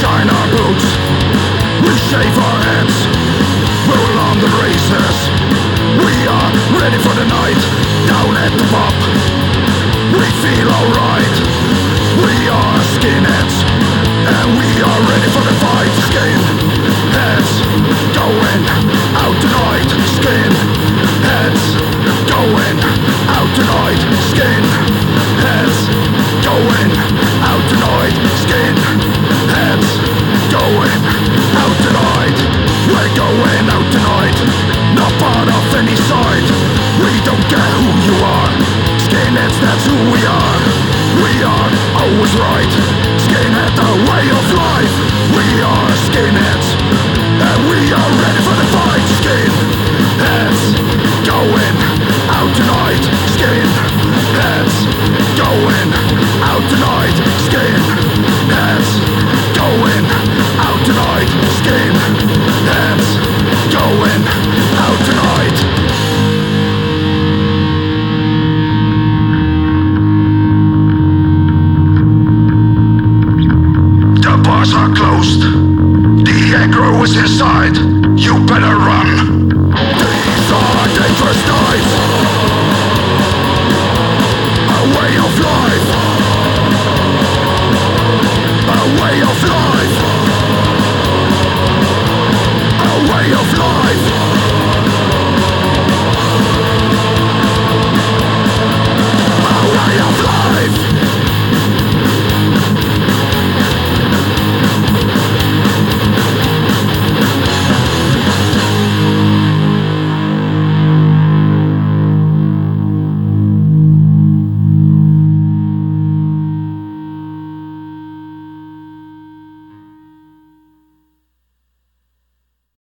shine our boots, we shave our heads, roll on the races. We are ready for the night, down at the pub. We feel alright. Any side. We don't care who you are. Skinheads, that's who we are. We are always right. Skinhead, the way of life. We are skinheads And we are ready for the fight. Skinheads Going out tonight. Skinheads Going out tonight are closed. The aggro is inside. You better run. These are dangerous knives.